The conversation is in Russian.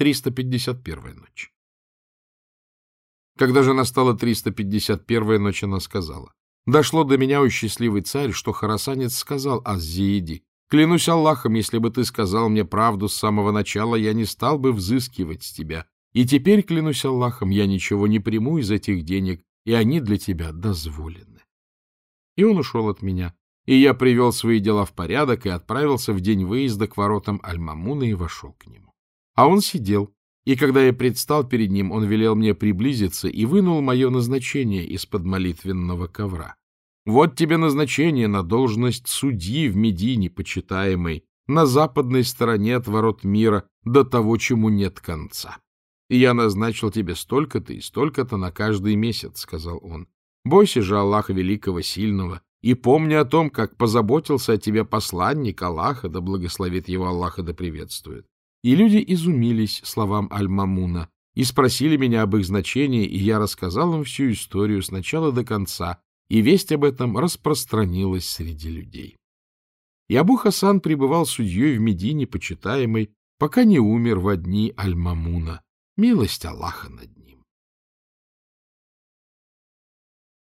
351-я ночь. Когда же настала 351-я ночь, она сказала, «Дошло до меня, о счастливый царь, что харасанец сказал Аззииди, клянусь Аллахом, если бы ты сказал мне правду с самого начала, я не стал бы взыскивать с тебя, и теперь, клянусь Аллахом, я ничего не приму из этих денег, и они для тебя дозволены». И он ушел от меня, и я привел свои дела в порядок и отправился в день выезда к воротам Аль-Мамуна и вошел к нему. А он сидел, и когда я предстал перед ним, он велел мне приблизиться и вынул мое назначение из-под молитвенного ковра. Вот тебе назначение на должность судьи в Медине, почитаемой, на западной стороне от ворот мира, до того, чему нет конца. И я назначил тебе столько-то и столько-то на каждый месяц, — сказал он. Бойся же Аллаха Великого Сильного и помни о том, как позаботился о тебе посланник Аллаха, да благословит его Аллаха, да приветствует. И люди изумились словам Аль-Мамуна и спросили меня об их значении, и я рассказал им всю историю с начала до конца, и весть об этом распространилась среди людей. И Абу Хасан пребывал судьей в Медине, почитаемой, пока не умер в дни Аль-Мамуна. Милость Аллаха над ним.